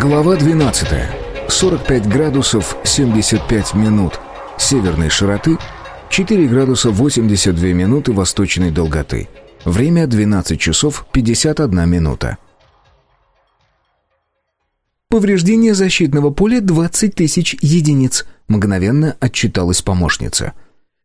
Глава 12. 45 градусов 75 минут северной широты, 4 градуса 82 минуты восточной долготы. Время 12 часов 51 минута. «Повреждение защитного поля 20 тысяч единиц», — мгновенно отчиталась помощница.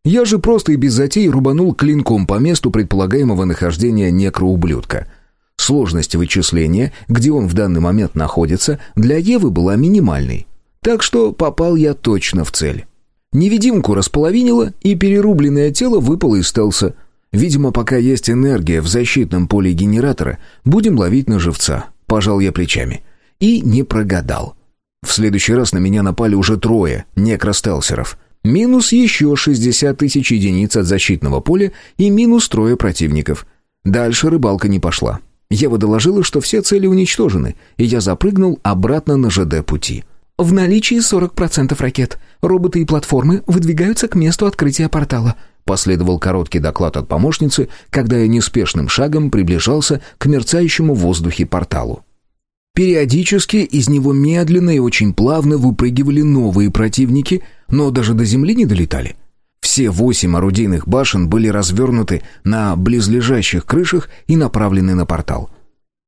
«Я же просто и без затей рубанул клинком по месту предполагаемого нахождения некроублюдка. Сложность вычисления, где он в данный момент находится, для Евы была минимальной. Так что попал я точно в цель. Невидимку располовинило, и перерубленное тело выпало из стелса. Видимо, пока есть энергия в защитном поле генератора, будем ловить на живца. Пожал я плечами. И не прогадал. В следующий раз на меня напали уже трое некростелсеров. Минус еще 60 тысяч единиц от защитного поля и минус трое противников. Дальше рыбалка не пошла. Ева доложила, что все цели уничтожены, и я запрыгнул обратно на ЖД пути. «В наличии 40% ракет. Роботы и платформы выдвигаются к месту открытия портала», Последовал короткий доклад от помощницы, когда я неспешным шагом приближался к мерцающему в воздухе порталу. Периодически из него медленно и очень плавно выпрыгивали новые противники, но даже до земли не долетали. Все восемь орудийных башен были развернуты на близлежащих крышах и направлены на портал.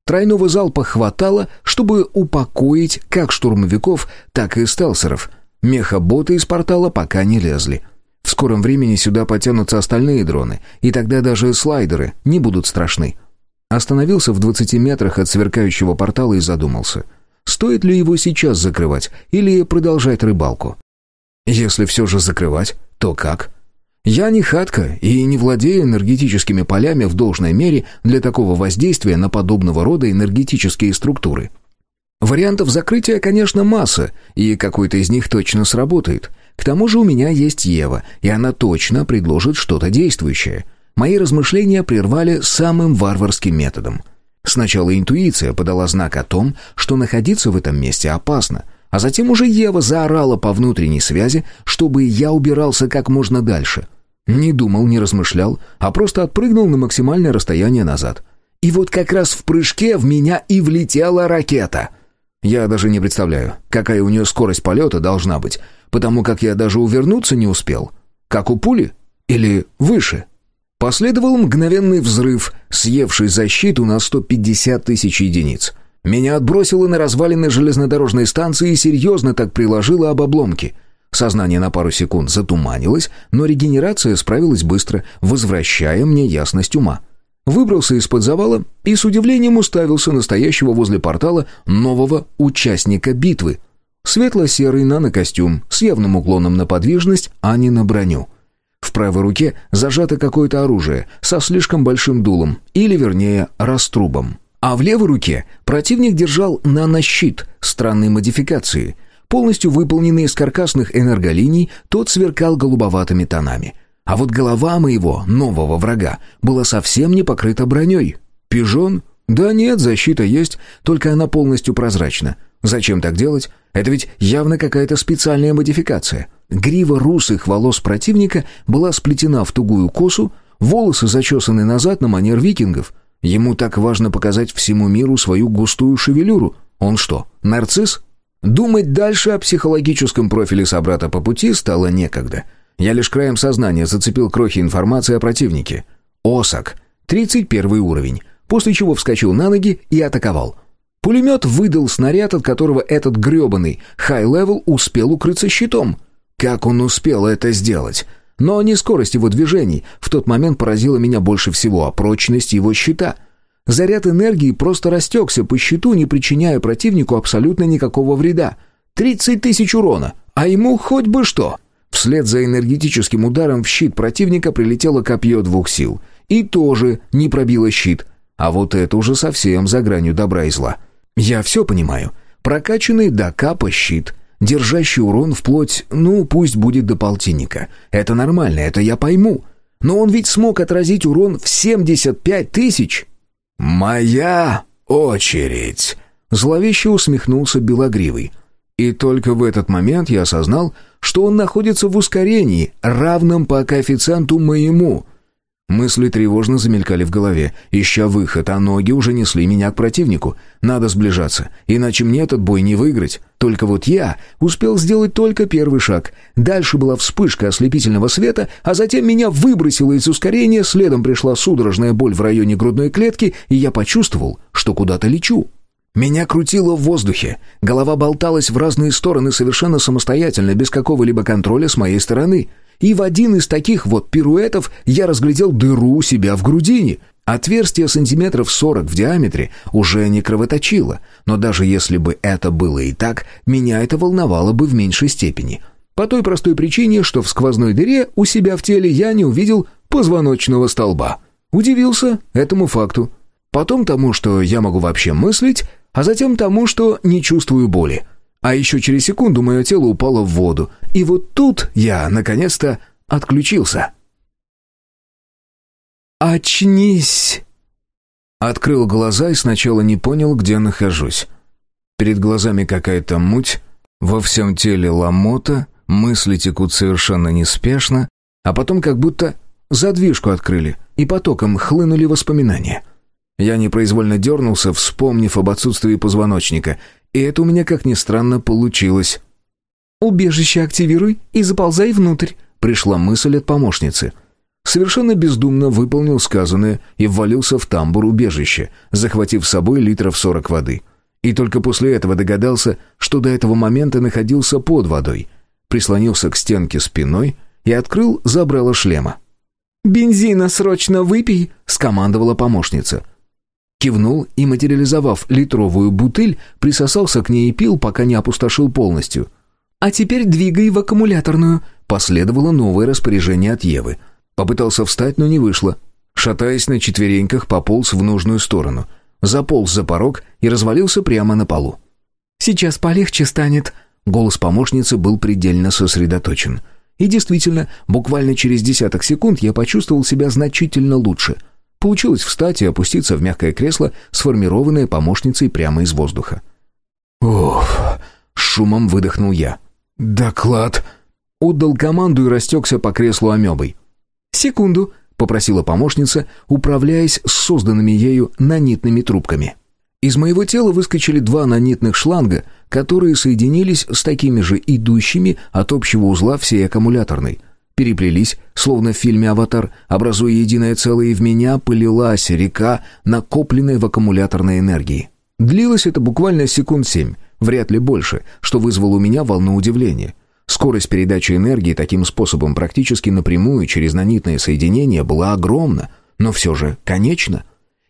Тройного залпа хватало, чтобы упокоить как штурмовиков, так и стелсеров. Мехаботы из портала пока не лезли. В скором времени сюда потянутся остальные дроны, и тогда даже слайдеры не будут страшны. Остановился в 20 метрах от сверкающего портала и задумался. Стоит ли его сейчас закрывать или продолжать рыбалку? Если все же закрывать, то как? Я не хатка и не владею энергетическими полями в должной мере для такого воздействия на подобного рода энергетические структуры. Вариантов закрытия, конечно, масса, и какой-то из них точно сработает. К тому же у меня есть Ева, и она точно предложит что-то действующее. Мои размышления прервали самым варварским методом. Сначала интуиция подала знак о том, что находиться в этом месте опасно – а затем уже Ева заорала по внутренней связи, чтобы я убирался как можно дальше. Не думал, не размышлял, а просто отпрыгнул на максимальное расстояние назад. И вот как раз в прыжке в меня и влетела ракета. Я даже не представляю, какая у нее скорость полета должна быть, потому как я даже увернуться не успел. Как у пули? Или выше? Последовал мгновенный взрыв, съевший защиту на 150 тысяч единиц — меня отбросило на развалины железнодорожной станции и серьезно так приложило об обломки. Сознание на пару секунд затуманилось, но регенерация справилась быстро, возвращая мне ясность ума. Выбрался из-под завала и с удивлением уставился настоящего возле портала нового участника битвы. Светло-серый нанокостюм с явным уклоном на подвижность, а не на броню. В правой руке зажато какое-то оружие со слишком большим дулом, или вернее раструбом. А в левой руке противник держал нанощит странной модификации. Полностью выполненный из каркасных энерголиний, тот сверкал голубоватыми тонами. А вот голова моего нового врага была совсем не покрыта броней. Пижон? Да нет, защита есть, только она полностью прозрачна. Зачем так делать? Это ведь явно какая-то специальная модификация. Грива русых волос противника была сплетена в тугую косу, волосы зачесаны назад на манер викингов — Ему так важно показать всему миру свою густую шевелюру. Он что, нарцисс? Думать дальше о психологическом профиле собрата по пути стало некогда. Я лишь краем сознания зацепил крохи информации о противнике. Осак, 31 уровень, после чего вскочил на ноги и атаковал. Пулемет выдал снаряд, от которого этот гребаный high-level успел укрыться щитом. Как он успел это сделать? Но не скорость его движений в тот момент поразила меня больше всего, а прочность его щита. Заряд энергии просто растекся по щиту, не причиняя противнику абсолютно никакого вреда. 30 тысяч урона, а ему хоть бы что. Вслед за энергетическим ударом в щит противника прилетело копье двух сил. И тоже не пробило щит. А вот это уже совсем за гранью добра и зла. Я все понимаю. Прокачанный до капа щит — держащий урон вплоть, ну, пусть будет до полтинника. Это нормально, это я пойму. Но он ведь смог отразить урон в 75 тысяч. «Моя очередь!» Зловеще усмехнулся Белогривый. И только в этот момент я осознал, что он находится в ускорении, равном по коэффициенту моему. Мысли тревожно замелькали в голове, ища выход, а ноги уже несли меня к противнику. Надо сближаться, иначе мне этот бой не выиграть. Только вот я успел сделать только первый шаг. Дальше была вспышка ослепительного света, а затем меня выбросило из ускорения, следом пришла судорожная боль в районе грудной клетки, и я почувствовал, что куда-то лечу. Меня крутило в воздухе, голова болталась в разные стороны совершенно самостоятельно, без какого-либо контроля с моей стороны — и в один из таких вот пируэтов я разглядел дыру у себя в грудине. Отверстие сантиметров сорок в диаметре уже не кровоточило, но даже если бы это было и так, меня это волновало бы в меньшей степени. По той простой причине, что в сквозной дыре у себя в теле я не увидел позвоночного столба. Удивился этому факту. Потом тому, что я могу вообще мыслить, а затем тому, что не чувствую боли. А еще через секунду мое тело упало в воду. И вот тут я, наконец-то, отключился. «Очнись!» Открыл глаза и сначала не понял, где нахожусь. Перед глазами какая-то муть, во всем теле ломота, мысли текут совершенно неспешно, а потом как будто задвижку открыли, и потоком хлынули воспоминания. Я непроизвольно дернулся, вспомнив об отсутствии позвоночника, и это у меня, как ни странно, получилось. «Убежище активируй и заползай внутрь», — пришла мысль от помощницы. Совершенно бездумно выполнил сказанное и ввалился в тамбур убежища, захватив с собой литров сорок воды. И только после этого догадался, что до этого момента находился под водой. Прислонился к стенке спиной и открыл забрало шлема. «Бензина срочно выпей!» — скомандовала помощница. Кивнул и, материализовав литровую бутыль, присосался к ней и пил, пока не опустошил полностью. «А теперь двигай в аккумуляторную», — последовало новое распоряжение от Евы. Попытался встать, но не вышло. Шатаясь на четвереньках, пополз в нужную сторону. Заполз за порог и развалился прямо на полу. «Сейчас полегче станет», — голос помощницы был предельно сосредоточен. И действительно, буквально через десяток секунд я почувствовал себя значительно лучше — Получилось встать и опуститься в мягкое кресло, сформированное помощницей прямо из воздуха. «Уф!» — шумом выдохнул я. «Доклад!» Отдал команду и растекся по креслу амебой. «Секунду!» — попросила помощница, управляясь с созданными ею нанитными трубками. Из моего тела выскочили два нанитных шланга, которые соединились с такими же идущими от общего узла всей аккумуляторной переплелись, словно в фильме «Аватар», образуя единое целое, и в меня полилась река, накопленная в аккумуляторной энергии. Длилось это буквально секунд семь, вряд ли больше, что вызвало у меня волну удивления. Скорость передачи энергии таким способом практически напрямую через нанитное соединение была огромна, но все же конечна.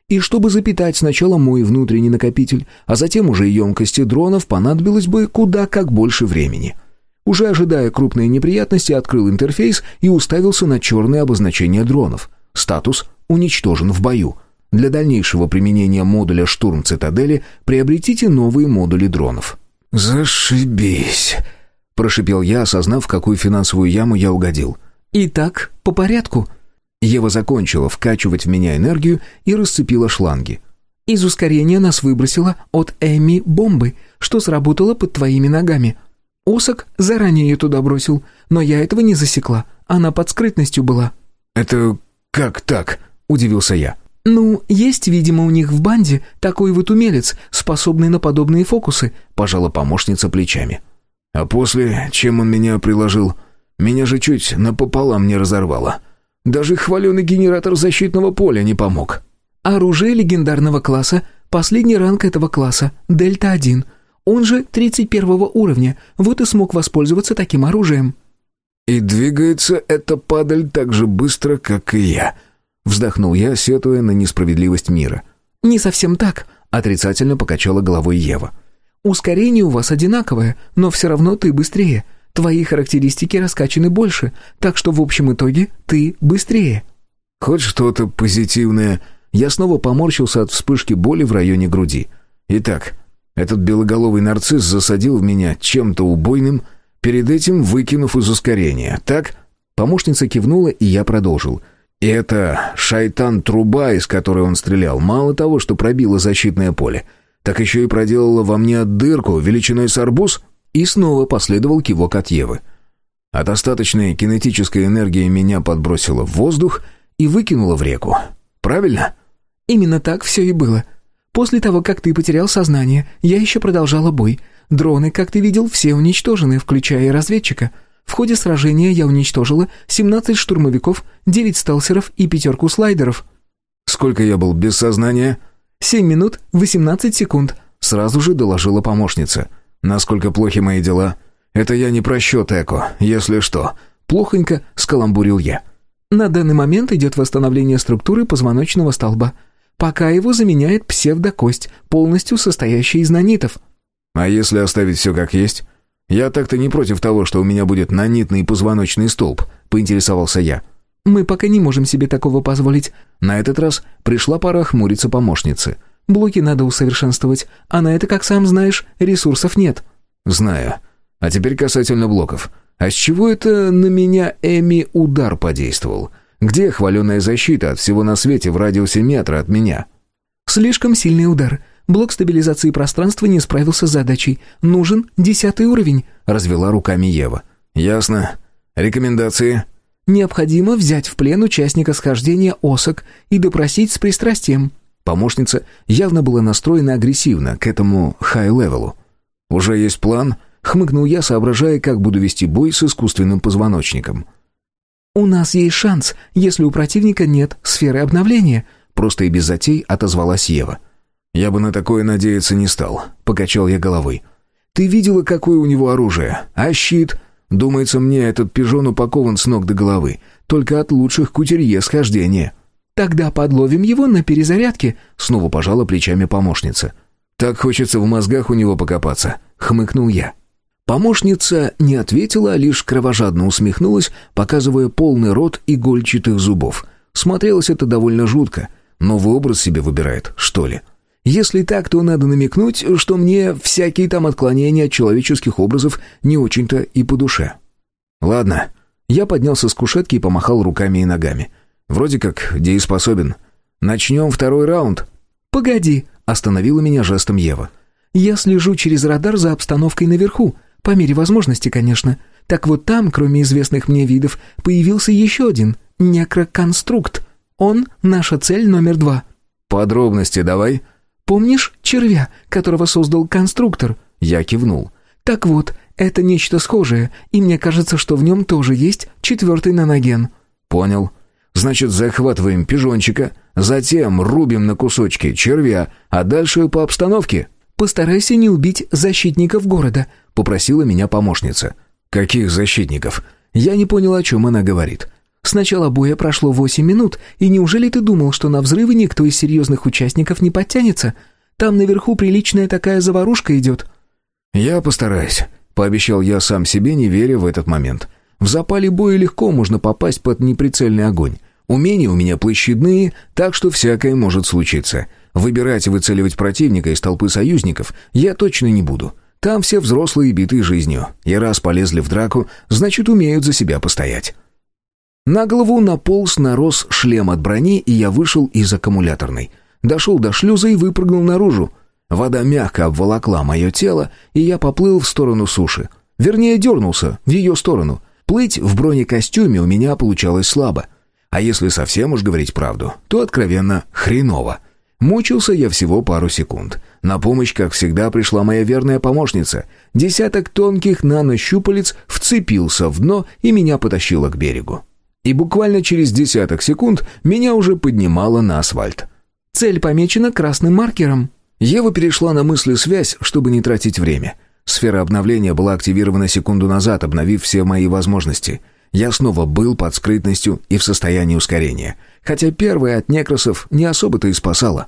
И чтобы запитать сначала мой внутренний накопитель, а затем уже емкости дронов, понадобилось бы куда как больше времени — уже ожидая крупные неприятности, открыл интерфейс и уставился на черные обозначения дронов. Статус «Уничтожен в бою». Для дальнейшего применения модуля «Штурм Цитадели» приобретите новые модули дронов. «Зашибись!» – прошипел я, осознав, в какую финансовую яму я угодил. «Итак, по порядку». Ева закончила вкачивать в меня энергию и расцепила шланги. «Из ускорения нас выбросило от Эми бомбы, что сработало под твоими ногами. Осок заранее ее туда бросил, но я этого не засекла. Она под скрытностью была». «Это как так?» — удивился я. «Ну, есть, видимо, у них в банде такой вот умелец, способный на подобные фокусы», — пожала помощница плечами. «А после, чем он меня приложил, меня же чуть напополам не разорвало. Даже хваленый генератор защитного поля не помог». «Оружие легендарного класса, последний ранг этого класса, Дельта-1», он же 31 уровня, вот и смог воспользоваться таким оружием». «И двигается эта падаль так же быстро, как и я», — вздохнул я, сетуя на несправедливость мира. «Не совсем так», — отрицательно покачала головой Ева. «Ускорение у вас одинаковое, но все равно ты быстрее. Твои характеристики раскачаны больше, так что в общем итоге ты быстрее». «Хоть что-то позитивное». Я снова поморщился от вспышки боли в районе груди. «Итак, этот белоголовый нарцисс засадил в меня чем-то убойным, перед этим выкинув из ускорения. Так? Помощница кивнула, и я продолжил. И это шайтан-труба, из которой он стрелял, мало того, что пробила защитное поле, так еще и проделала во мне дырку величиной с арбуз, и снова последовал кивок от Евы. От остаточной кинетической энергии меня подбросило в воздух, и выкинула в реку. Правильно? Именно так все и было. После того, как ты потерял сознание, я еще продолжала бой. Дроны, как ты видел, все уничтожены, включая и разведчика. В ходе сражения я уничтожила 17 штурмовиков, 9 сталсеров и пятерку слайдеров. Сколько я был без сознания? 7 минут 18 секунд. Сразу же доложила помощница. Насколько плохи мои дела? Это я не про счет Эко, если что. Плохонько скаламбурил я. На данный момент идет восстановление структуры позвоночного столба. Пока его заменяет псевдокость, полностью состоящая из нанитов. А если оставить все как есть? Я так-то не против того, что у меня будет нанитный позвоночный столб, поинтересовался я. Мы пока не можем себе такого позволить. На этот раз пришла пора хмуриться помощницы. Блоки надо усовершенствовать, а на это, как сам знаешь, ресурсов нет. Знаю. А теперь касательно блоков. А с чего это на меня Эми удар подействовал? Где хваленая защита от всего на свете в радиусе метра от меня? Слишком сильный удар. Блок стабилизации пространства не справился с задачей. Нужен десятый уровень, развела руками Ева. Ясно. Рекомендации? Необходимо взять в плен участника схождения осок и допросить с пристрастием. Помощница явно была настроена агрессивно к этому high-level у. «Уже есть план?» — хмыкнул я, соображая, как буду вести бой с искусственным позвоночником. «У нас есть шанс, если у противника нет сферы обновления», — просто и без затей отозвалась Ева. «Я бы на такое надеяться не стал», — покачал я головой. «Ты видела, какое у него оружие? А щит? Думается мне, этот пижон упакован с ног до головы. Только от лучших кутерье схождения». «Тогда подловим его на перезарядке», — снова пожала плечами помощница. «Так хочется в мозгах у него покопаться», — хмыкнул я. Помощница не ответила, а лишь кровожадно усмехнулась, показывая полный рот игольчатых зубов. Смотрелось это довольно жутко. Новый образ себе выбирает, что ли? Если так, то надо намекнуть, что мне всякие там отклонения от человеческих образов не очень-то и по душе. Ладно. Я поднялся с кушетки и помахал руками и ногами. Вроде как дееспособен. Начнем второй раунд. «Погоди», — остановила меня жестом Ева. «Я слежу через радар за обстановкой наверху, по мере возможности, конечно. Так вот там, кроме известных мне видов, появился еще один — некроконструкт. Он — наша цель номер два». «Подробности давай». «Помнишь червя, которого создал конструктор?» Я кивнул. «Так вот, это нечто схожее, и мне кажется, что в нем тоже есть четвертый наноген». «Понял. Значит, захватываем пижончика, затем рубим на кусочки червя, а дальше по обстановке. Постарайся не убить защитников города, попросила меня помощница. Каких защитников? Я не понял, о чем она говорит. С начала боя прошло восемь минут, и неужели ты думал, что на взрывы никто из серьезных участников не подтянется? Там наверху приличная такая заварушка идет». «Я постараюсь», — пообещал я сам себе, не веря в этот момент. «В запале боя легко можно попасть под неприцельный огонь. Умения у меня площадные, так что всякое может случиться. Выбирать и выцеливать противника из толпы союзников я точно не буду. Там все взрослые, битые жизнью. И раз полезли в драку, значит, умеют за себя постоять. На голову наполз нарос шлем от брони, и я вышел из аккумуляторной. Дошел до шлюза и выпрыгнул наружу. Вода мягко обволокла мое тело, и я поплыл в сторону суши. Вернее, дернулся в ее сторону. Плыть в бронекостюме у меня получалось слабо. А если совсем уж говорить правду, то откровенно хреново. Мучился я всего пару секунд. На помощь, как всегда, пришла моя верная помощница. Десяток тонких нанощупалец вцепился в дно и меня потащило к берегу. И буквально через десяток секунд меня уже поднимало на асфальт. «Цель помечена красным маркером». Ева перешла на мысли связь, чтобы не тратить время. Сфера обновления была активирована секунду назад, обновив все мои возможности — я снова был под скрытностью и в состоянии ускорения, хотя первая от некросов не особо-то и спасала.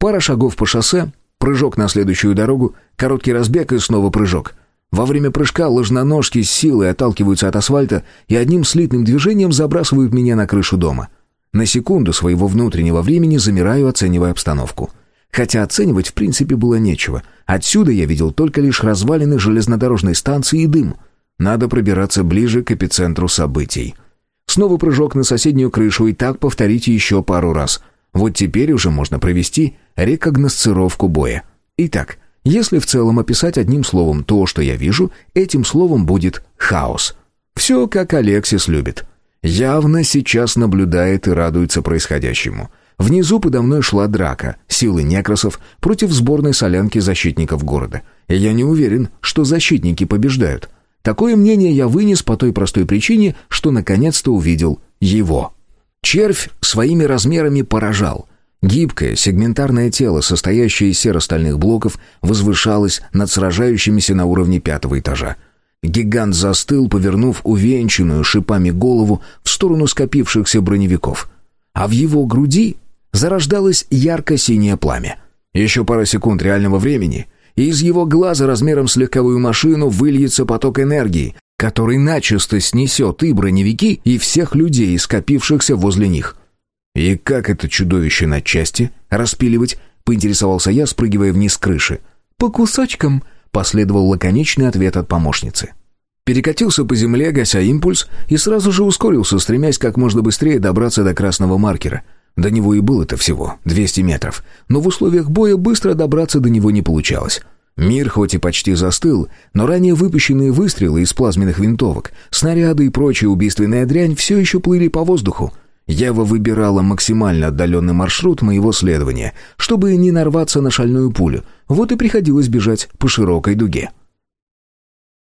Пара шагов по шоссе, прыжок на следующую дорогу, короткий разбег и снова прыжок. Во время прыжка ложноножки с силой отталкиваются от асфальта и одним слитным движением забрасывают меня на крышу дома. На секунду своего внутреннего времени замираю, оценивая обстановку. Хотя оценивать в принципе было нечего. Отсюда я видел только лишь развалины железнодорожной станции и дым — надо пробираться ближе к эпицентру событий. Снова прыжок на соседнюю крышу и так повторить еще пару раз. Вот теперь уже можно провести рекогносцировку боя. Итак, если в целом описать одним словом то, что я вижу, этим словом будет хаос. Все, как Алексис любит. явно сейчас наблюдает и радуется происходящему. Внизу подо мной шла драка, силы некросов против сборной солянки защитников города. И я не уверен, что защитники побеждают. Такое мнение я вынес по той простой причине, что наконец-то увидел его. Червь своими размерами поражал. Гибкое, сегментарное тело, состоящее из серо-стальных блоков, возвышалось над сражающимися на уровне пятого этажа. Гигант застыл, повернув увенчанную шипами голову в сторону скопившихся броневиков. А в его груди зарождалось ярко-синее пламя. Еще пара секунд реального времени, и из его глаза размером с легковую машину выльется поток энергии, который начисто снесет и броневики, и всех людей, скопившихся возле них. «И как это чудовище на части распиливать?» — поинтересовался я, спрыгивая вниз с крыши. «По кусочкам», — последовал лаконичный ответ от помощницы. Перекатился по земле, гася импульс, и сразу же ускорился, стремясь как можно быстрее добраться до красного маркера — до него и было-то всего 200 метров, но в условиях боя быстро добраться до него не получалось. Мир хоть и почти застыл, но ранее выпущенные выстрелы из плазменных винтовок, снаряды и прочая убийственная дрянь все еще плыли по воздуху. Ева выбирала максимально отдаленный маршрут моего следования, чтобы не нарваться на шальную пулю, вот и приходилось бежать по широкой дуге.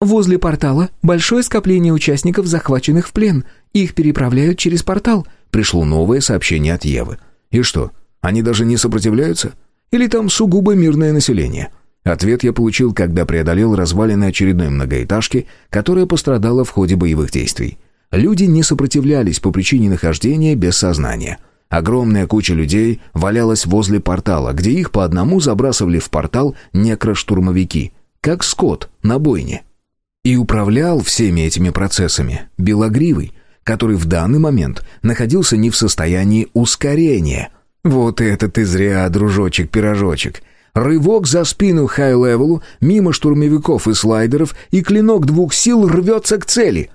«Возле портала большое скопление участников, захваченных в плен. Их переправляют через портал», пришло новое сообщение от Евы. «И что, они даже не сопротивляются? Или там сугубо мирное население?» Ответ я получил, когда преодолел развалины очередной многоэтажки, которая пострадала в ходе боевых действий. Люди не сопротивлялись по причине нахождения без сознания. Огромная куча людей валялась возле портала, где их по одному забрасывали в портал некроштурмовики, как скот на бойне. И управлял всеми этими процессами Белогривый, который в данный момент находился не в состоянии ускорения. Вот это ты зря, дружочек-пирожочек. Рывок за спину high-level у, мимо штурмовиков и слайдеров, и клинок двух сил рвется к цели.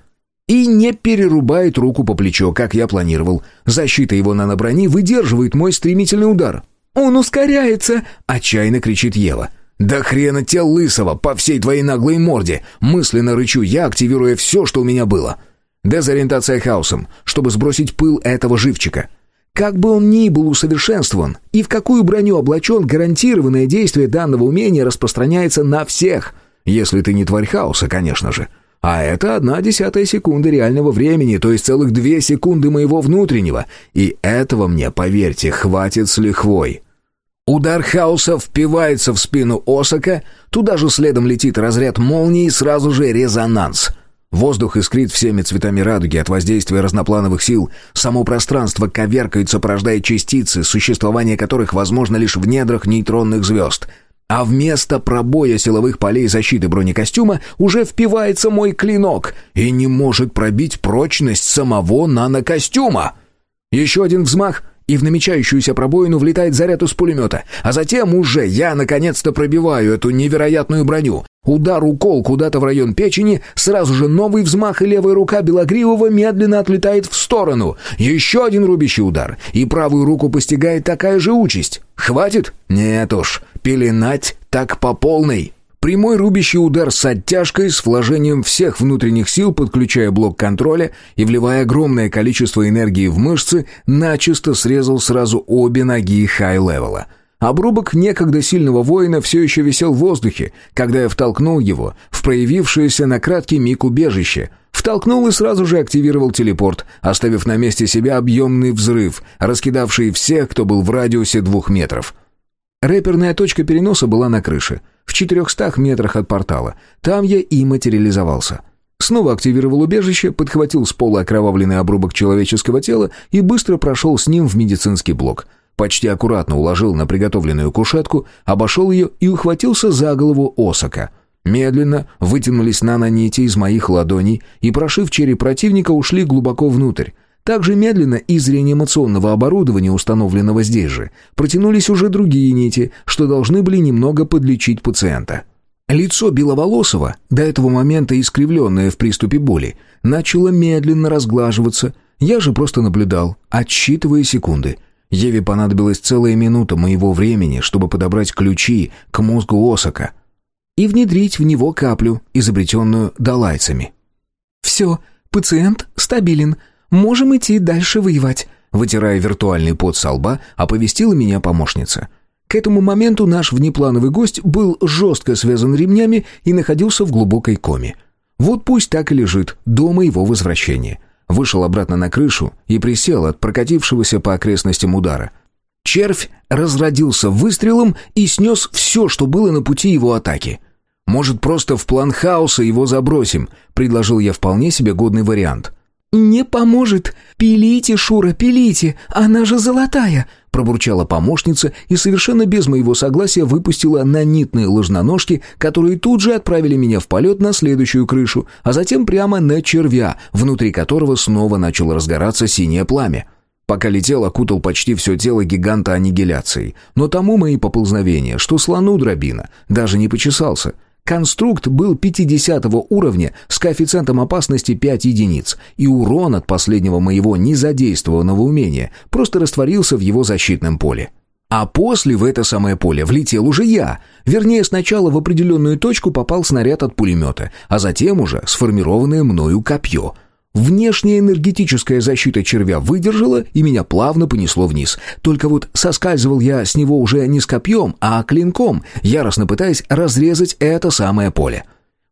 И не перерубает руку по плечо, как я планировал. Защита его наноброни выдерживает мой стремительный удар. «Он ускоряется!» — отчаянно кричит Ева. «Да хрена тебя лысого по всей твоей наглой морде!» Мысленно рычу я, активируя все, что у меня было. Дезориентация хаосом, чтобы сбросить пыл этого живчика. Как бы он ни был усовершенствован и в какую броню облачен, гарантированное действие данного умения распространяется на всех. Если ты не тварь хаоса, конечно же. А это одна десятая секунды реального времени, то есть целых две секунды моего внутреннего. И этого мне, поверьте, хватит с лихвой. Удар хаоса впивается в спину Осака, туда же следом летит разряд молнии и сразу же резонанс — Воздух искрит всеми цветами радуги от воздействия разноплановых сил. Само пространство коверкается, порождая частицы, существование которых возможно лишь в недрах нейтронных звезд. А вместо пробоя силовых полей защиты бронекостюма уже впивается мой клинок и не может пробить прочность самого нанокостюма. Еще один взмах — и в намечающуюся пробоину влетает заряд из пулемета. А затем уже я наконец-то пробиваю эту невероятную броню. Удар-укол куда-то в район печени, сразу же новый взмах, и левая рука Белогривого медленно отлетает в сторону. Еще один рубящий удар, и правую руку постигает такая же участь. Хватит? Нет уж, пеленать так по полной. Прямой рубящий удар с оттяжкой, с вложением всех внутренних сил, подключая блок контроля и вливая огромное количество энергии в мышцы, начисто срезал сразу обе ноги high-level а. Обрубок некогда сильного воина все еще висел в воздухе, когда я втолкнул его в проявившееся на краткий миг убежище. Втолкнул и сразу же активировал телепорт, оставив на месте себя объемный взрыв, раскидавший всех, кто был в радиусе двух метров. Рэперная точка переноса была на крыше — в четырехстах метрах от портала. Там я и материализовался. Снова активировал убежище, подхватил с пола окровавленный обрубок человеческого тела и быстро прошел с ним в медицинский блок. Почти аккуратно уложил на приготовленную кушетку, обошел ее и ухватился за голову Осака. Медленно вытянулись нанонити из моих ладоней и, прошив череп противника, ушли глубоко внутрь. Также медленно из реанимационного оборудования, установленного здесь же, протянулись уже другие нити, что должны были немного подлечить пациента. Лицо Беловолосова, до этого момента искривленное в приступе боли, начало медленно разглаживаться. Я же просто наблюдал, отсчитывая секунды. Еве понадобилась целая минута моего времени, чтобы подобрать ключи к мозгу Осака и внедрить в него каплю, изобретенную далайцами. «Все, пациент стабилен», можем идти дальше воевать», вытирая виртуальный пот со лба, оповестила меня помощница. К этому моменту наш внеплановый гость был жестко связан ремнями и находился в глубокой коме. Вот пусть так и лежит до моего возвращения. Вышел обратно на крышу и присел от прокатившегося по окрестностям удара. Червь разродился выстрелом и снес все, что было на пути его атаки. «Может, просто в план хаоса его забросим?» — предложил я вполне себе годный вариант. «Не поможет. Пилите, Шура, пилите. Она же золотая!» пробурчала помощница и совершенно без моего согласия выпустила нанитные ложноножки, которые тут же отправили меня в полет на следующую крышу, а затем прямо на червя, внутри которого снова начало разгораться синее пламя. Пока летел, окутал почти все тело гиганта аннигиляцией. Но тому мои поползновения, что слону дробина, даже не почесался. Конструкт был 50 уровня с коэффициентом опасности 5 единиц, и урон от последнего моего незадействованного умения просто растворился в его защитном поле. А после в это самое поле влетел уже я. Вернее, сначала в определенную точку попал снаряд от пулемета, а затем уже сформированное мною копье — Внешняя энергетическая защита червя выдержала, и меня плавно понесло вниз. Только вот соскальзывал я с него уже не с копьем, а клинком, яростно пытаясь разрезать это самое поле.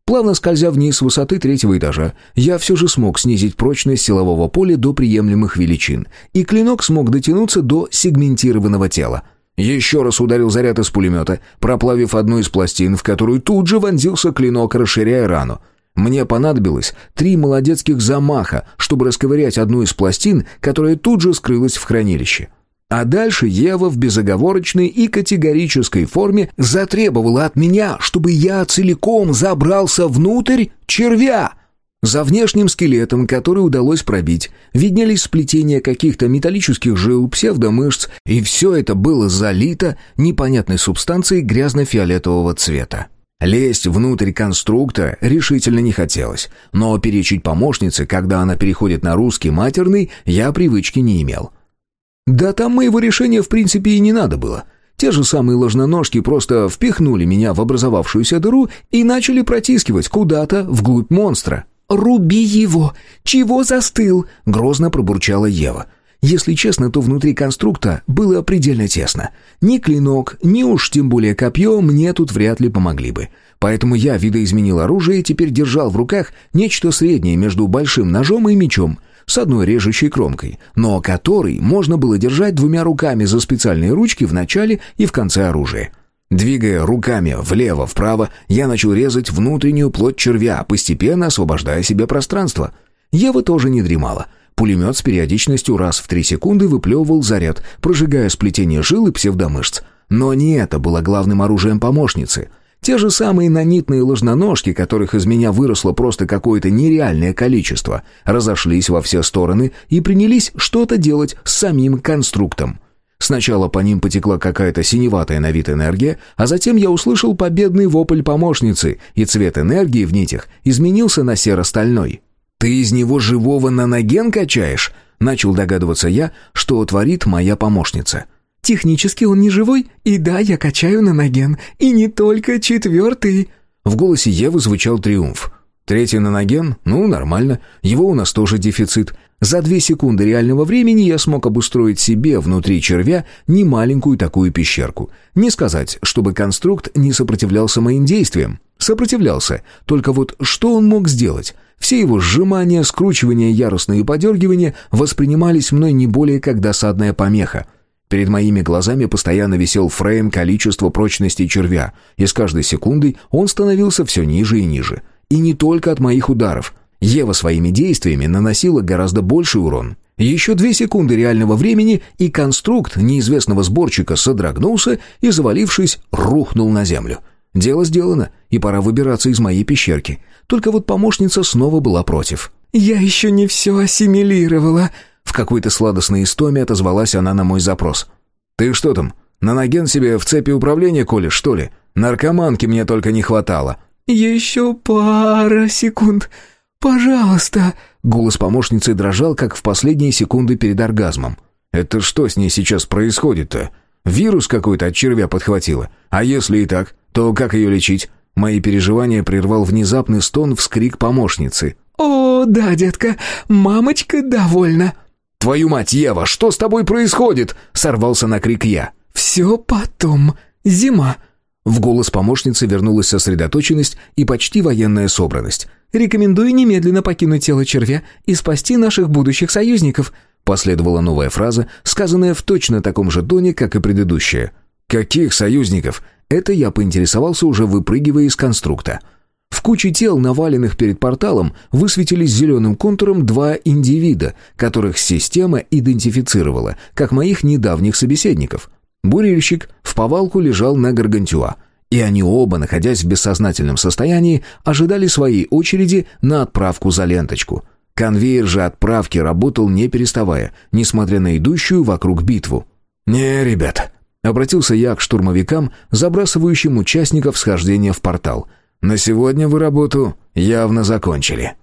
Плавно скользя вниз с высоты третьего этажа, я все же смог снизить прочность силового поля до приемлемых величин, и клинок смог дотянуться до сегментированного тела. Еще раз ударил заряд из пулемета, проплавив одну из пластин, в которую тут же вонзился клинок, расширяя рану. Мне понадобилось три молодецких замаха, чтобы расковырять одну из пластин, которая тут же скрылась в хранилище. А дальше Ева в безоговорочной и категорической форме затребовала от меня, чтобы я целиком забрался внутрь червя. За внешним скелетом, который удалось пробить, виднелись сплетения каких-то металлических жил, псевдомышц, и все это было залито непонятной субстанцией грязно-фиолетового цвета. Лезть внутрь конструкта решительно не хотелось, но перечить помощнице, когда она переходит на русский матерный, я привычки не имел. Да там моего решения в принципе и не надо было. Те же самые ложноножки просто впихнули меня в образовавшуюся дыру и начали протискивать куда-то вглубь монстра. «Руби его! Чего застыл?» — грозно пробурчала Ева. Если честно, то внутри конструкта было предельно тесно. Ни клинок, ни уж тем более копье мне тут вряд ли помогли бы. Поэтому я видоизменил оружие и теперь держал в руках нечто среднее между большим ножом и мечом, с одной режущей кромкой, но который можно было держать двумя руками за специальные ручки в начале и в конце оружия. Двигая руками влево-вправо, я начал резать внутреннюю плоть червя, постепенно освобождая себе пространство. Ева тоже не дремала — Пулемет с периодичностью раз в три секунды выплевывал заряд, прожигая сплетение жил и псевдомышц. Но не это было главным оружием помощницы. Те же самые нанитные ложноножки, которых из меня выросло просто какое-то нереальное количество, разошлись во все стороны и принялись что-то делать с самим конструктом. Сначала по ним потекла какая-то синеватая на вид энергия, а затем я услышал победный вопль помощницы, и цвет энергии в нитях изменился на серо-стальной. «Ты из него живого наноген качаешь?» Начал догадываться я, что творит моя помощница. «Технически он не живой, и да, я качаю наноген, и не только четвертый». В голосе Евы звучал триумф. «Третий наноген? Ну, нормально. Его у нас тоже дефицит. За две секунды реального времени я смог обустроить себе внутри червя немаленькую такую пещерку. Не сказать, чтобы конструкт не сопротивлялся моим действиям. Сопротивлялся. Только вот что он мог сделать? Все его сжимания, скручивания, яростные подергивания воспринимались мной не более как досадная помеха. Перед моими глазами постоянно висел фрейм количества прочности червя, и с каждой секундой он становился все ниже и ниже. И не только от моих ударов. Ева своими действиями наносила гораздо больший урон. Еще две секунды реального времени, и конструкт неизвестного сборчика содрогнулся и, завалившись, рухнул на землю. Дело сделано, и пора выбираться из моей пещерки. Только вот помощница снова была против. «Я еще не все ассимилировала», — в какой-то сладостной истоме отозвалась она на мой запрос. «Ты что там, наноген себе в цепи управления колешь, что ли? Наркоманки мне только не хватало». «Еще пара секунд. Пожалуйста». Голос помощницы дрожал, как в последние секунды перед оргазмом. «Это что с ней сейчас происходит-то? Вирус какой-то от червя подхватила? А если и так, то как ее лечить?» Мои переживания прервал внезапный стон, вскрик помощницы. «О, да, детка, мамочка довольна». «Твою мать, Ева, что с тобой происходит?» — сорвался на крик я. «Все потом. Зима». В голос помощницы вернулась сосредоточенность и почти военная собранность. «Рекомендую немедленно покинуть тело червя и спасти наших будущих союзников», последовала новая фраза, сказанная в точно таком же тоне, как и предыдущая. «Каких союзников?» Это я поинтересовался, уже выпрыгивая из конструкта. В куче тел, наваленных перед порталом, высветились зеленым контуром два индивида, которых система идентифицировала, как моих недавних собеседников. Бурильщик в повалку лежал на гаргантюа, и они оба, находясь в бессознательном состоянии, ожидали своей очереди на отправку за ленточку. Конвейер же отправки работал не переставая, несмотря на идущую вокруг битву. «Не, ребята», — обратился я к штурмовикам, забрасывающим участников схождения в портал. «На сегодня вы работу явно закончили».